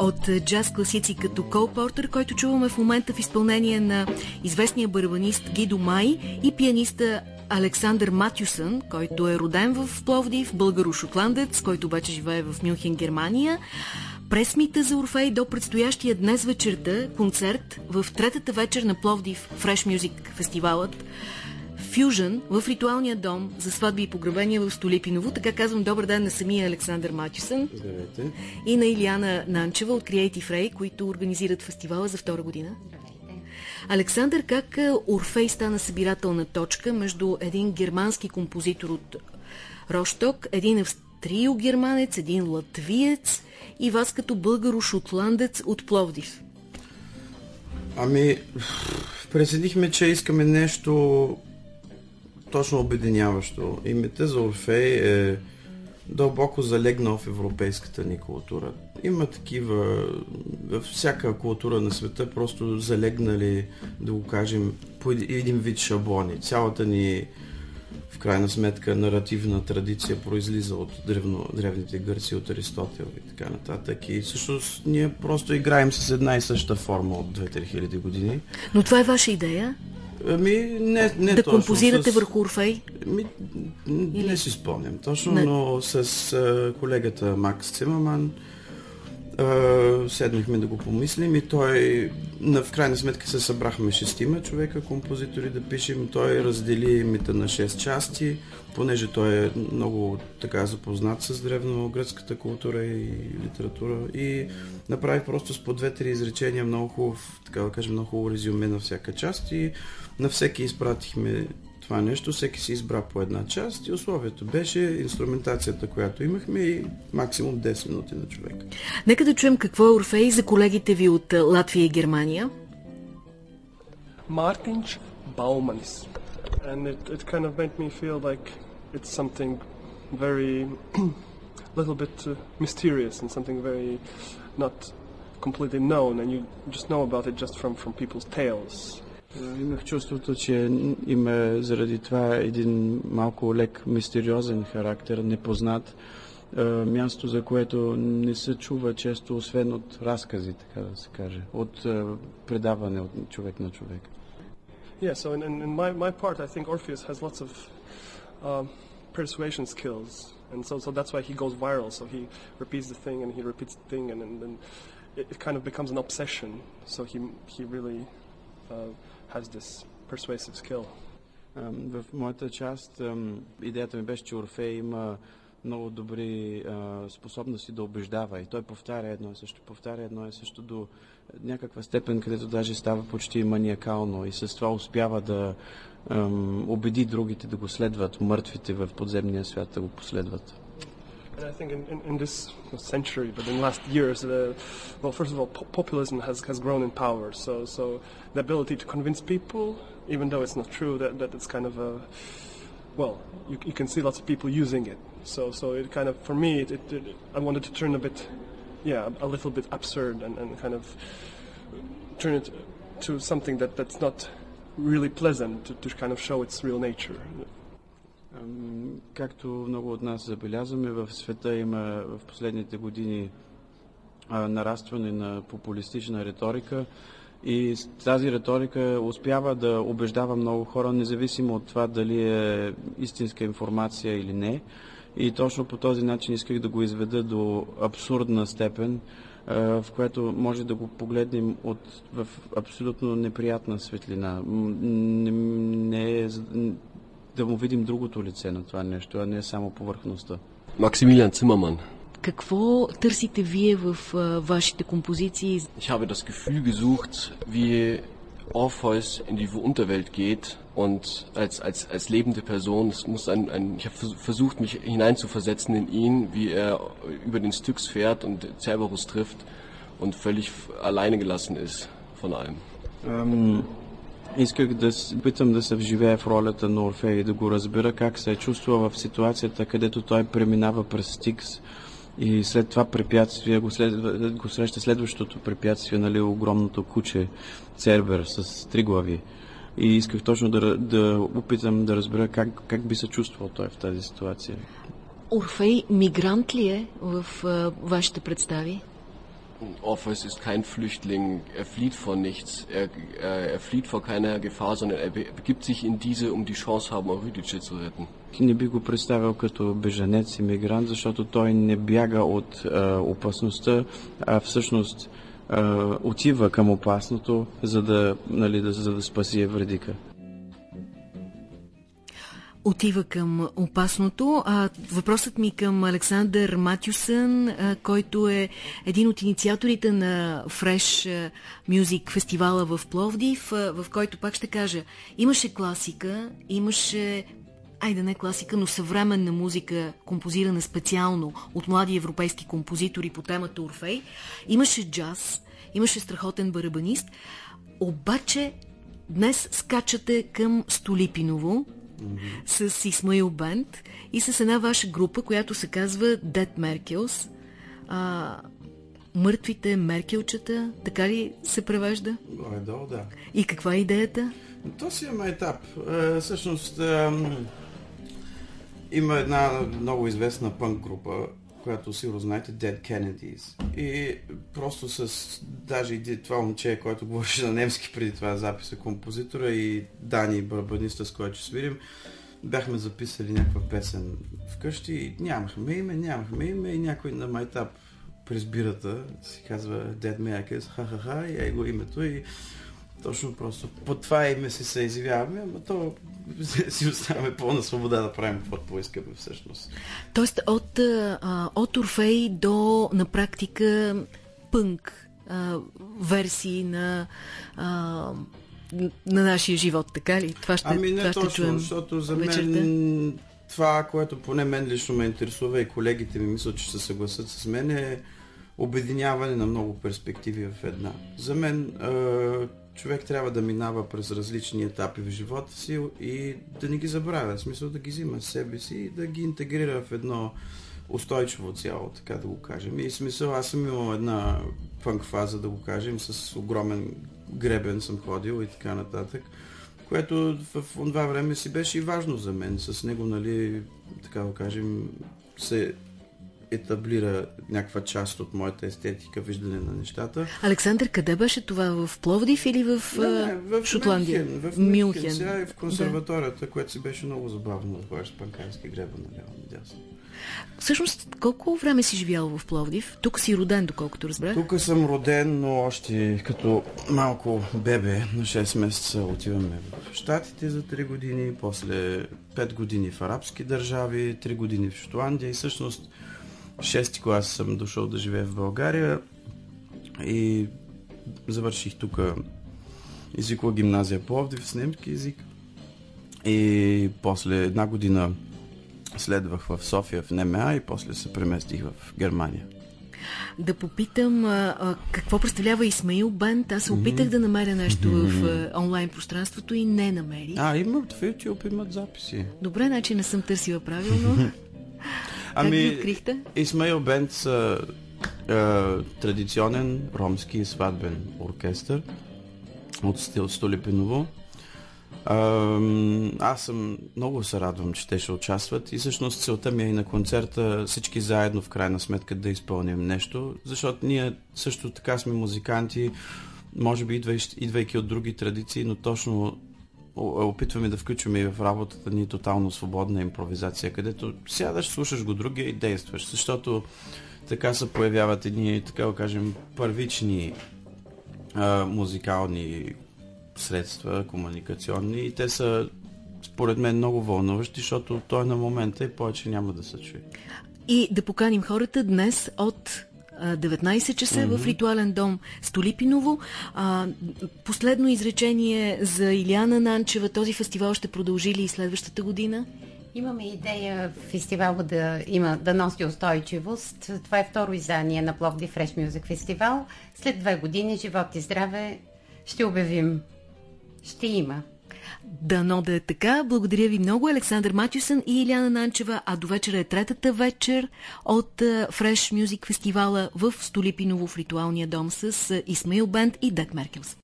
От джаз класици като Кол Портер, който чуваме в момента в изпълнение на известния барабанист Гидо Май и пианиста Александър Матюсън, който е роден в Пловдив, българо-шотландец, който обаче живее в Мюнхен, Германия. Пресмита за Орфей до предстоящия днес вечерта концерт в третата вечер на Пловдив Fresh Music фестивалът Фюжън в ритуалния дом за сватби и погребения в Столипиново. Така казвам добър ден на самия Александър Матюсън Здравейте. и на Илиана Нанчева от Creative Ray, които организират фестивала за втора година. Александър, как е, Орфей стана събирателна точка между един германски композитор от Рошток, един австрио-германец, един латвиец и вас като българо-шотландец от Пловдив? Ами, преценихме, че искаме нещо точно обединяващо. Името за Орфей е дълбоко залегнал в европейската ни култура. Има такива, във всяка култура на света, просто залегнали, да го кажем, по един вид шаблони. Цялата ни, в крайна сметка, наративна традиция произлиза от древно, древните гърци, от Аристотел и така нататък. И всъщност ние просто играем с една и съща форма от 2-3 хиляди години. Но това е ваша идея? Ами, не, не да точно. композирате с... върху Орфей? Ми, не си спомням точно, Не. но с а, колегата Макс Цимаман а, седнахме да го помислим и той, на, в крайна сметка се събрахме шестима човека, композитори да пишем. Той раздели мита на 6 части, понеже той е много така запознат с древногръцката култура и литература и направи просто с по две-три изречения много хубав, така да кажем, много хубаво резюме на всяка част и на всеки изпратихме това нещо, всеки си избра по една част и условието беше инструментацията, която имахме и максимум 10 минути на човек. Нека да чуем какво е Орфей за колегите ви от Латвия и Германия. Mārtiņš Baumanis. And it, it kind of made me feel like it's something very, little bit uh, mysterious and something very not completely known, and you just know about it just from, from people's tales. Имах чувството, че има заради това един малко лек мистериозен характер, непознат, е, място, за което не се чува често, освен от разкази, така да се каже, от е, предаване от човек на човек. Yeah, so in, in, in my, my part, I think Orpheus has lots of um, persuasion skills, and so, so that's why he goes viral. So he repeats the thing and he repeats the thing, and, and then it, it kind of becomes an obsession. So he, he really uh, has this persuasive skill. В моята част идеята ми беше, че Орфей има много добри способности да убеждава и той повтаря едно и също, повтаря едно и също до някаква степен, където даже става почти маниакално и с това успява да убеди другите да го следват, мъртвите в подземния свят да го последват. And I think in, in, in this century, but in last years, uh, well, first of all, po- populism has, has grown in power. So, so the ability to convince people, even though it's not true, that, that it's kind of a, well, you, you can see lots of people using it. So, so it kind of, for me, it, it, it, I wanted to turn a bit, yeah, a, little bit absurd and, and kind of turn it to something that, that's not really pleasant to, to kind of show its real nature. Както много от нас забелязваме, в света има в последните години нарастване на популистична риторика и тази риторика успява да убеждава много хора, независимо от това дали е истинска информация или не. И точно по този начин исках да го изведа до абсурдна степен, в което може да го погледнем от, в абсолютно неприятна светлина. Не, не е, да му видим другото лице на това нещо, а не само повърхността. Maximilian Zimmermann. Какво търсите вие в а, вашите композиции? Ich habe das Gefühl gesucht, wie Orpheus in die Unterwelt geht und als, als, als lebende Person, es muss ein, ein ich habe vers- versucht, mich hineinzuversetzen in ihn, wie er über den Styx fährt und Cerberus trifft und völlig f- alleine gelassen ist von allem. Ам, исках да опитам да се вживея в ролята на Орфей и да го разбера как се е чувства в ситуацията, където той преминава през Стикс и след това препятствие го, след, го среща следващото препятствие, нали, огромното куче Цербер с три глави. И исках точно да, да опитам да разбера как, как би се чувствал той в тази ситуация. Орфей мигрант ли е в а, вашите представи? Orpheus ist kein Flüchtling, er flieht vor nichts, er, er, er flieht vor keiner Gefahr, sondern er begibt sich in diese, um die Chance haben, Eurydice zu retten. Не би го представил като беженец, иммигрант, защото той не бяга от а, опасността, а всъщност а, отива към опасното, за да, нали, да, за да спаси Евредика. Отива към опасното. А, въпросът ми към Александър Матюсън, а, който е един от инициаторите на Fresh Music фестивала в Пловдив, а, в който пак ще кажа, имаше класика, имаше айде не класика, но съвременна музика, композирана специално от млади европейски композитори по темата Орфей. Имаше джаз, имаше страхотен барабанист, обаче днес скачате към Столипиново, mm-hmm. с Исмаил Бенд и с една ваша група, която се казва Dead Merkels. А, мъртвите меркелчета, така ли се превежда? Горе-долу, да. И каква е идеята? То си има етап. Е, всъщност е, има една много известна пънк група, която сигурно знаете, Dead Kennedys. И просто с даже и това момче, който говореше на немски преди това записа, композитора и Дани, барабаниста, с който свирим, бяхме записали някаква песен вкъщи и нямахме име, нямахме име и някой на майтап през бирата си казва Dead Merkers, ха-ха-ха, и е го името и точно просто по това име си се изявяваме, ама то си оставяме пълна свобода да правим каквото поискаме всъщност. Тоест от, а, от Орфей до на практика пънк а, версии на а, на нашия живот, така ли? Това ще, ами не това точно, ще чуем защото за вечерта. мен това, което поне мен лично ме интересува и колегите ми мислят, че се съгласят с мен е обединяване на много перспективи в една. За мен човек трябва да минава през различни етапи в живота си и да не ги забравя, в смисъл да ги взима с себе си и да ги интегрира в едно устойчиво цяло, така да го кажем. И смисъл, аз съм имал една пънк фаза, да го кажем, с огромен гребен съм ходил и така нататък, което в това време си беше и важно за мен. С него, нали, така да кажем, се етаблира някаква част от моята естетика, виждане на нещата. Александър, къде беше това? В Пловдив или в, не, не, в Шотландия? Мюнхен, в Мюнхен. Сега и в консерваторията, да. което си беше много забавно ходиш с панкарски греба наляво надясно. Всъщност, колко време си живял в Пловдив? Тук си роден, доколкото разбрах. Тук съм роден, но още като малко бебе на 6 месеца отиваме в Штатите за 3 години, после 5 години в арабски държави, 3 години в Шотландия и всъщност шести клас съм дошъл да живея в България и завърших тук езикова гимназия Пловдив с немски език. И после една година следвах в София в НМА и после се преместих в Германия. Да попитам а, а, какво представлява Исмаил Банд. Аз се опитах mm-hmm. да намеря нещо mm-hmm. в а, онлайн пространството и не намерих. А, имат в YouTube, имат записи. Добре, значи не съм търсила правилно. Ами, как открихте? Исмаил Бенд са е, традиционен ромски сватбен оркестър от стил Столипиново. аз съм много се радвам, че те ще участват и всъщност целта ми е и на концерта всички заедно в крайна сметка да изпълним нещо, защото ние също така сме музиканти, може би идвайки от други традиции, но точно опитваме да включваме и в работата ни тотално свободна импровизация, където сядаш, слушаш го другия и действаш, защото така се появяват едни, така да кажем, първични а, музикални средства, комуникационни и те са според мен много вълнуващи, защото той е на момента и повече няма да се чуе. И да поканим хората днес от 19 часа mm-hmm. в ритуален дом Столипиново. А, последно изречение за Иляна Нанчева. Този фестивал ще продължи ли и следващата година? Имаме идея фестивал да, има, да носи устойчивост. Това е второ издание на Пловди Fresh Music Фестивал. След две години, живот и здраве, ще обявим. Ще има. Дано да е така. Благодаря ви много, Александър Матюсън и Иляна Нанчева. А до вечера е третата вечер от Fresh Music фестивала в Столипиново в ритуалния дом с Исмаил Бенд и Дет Меркелс.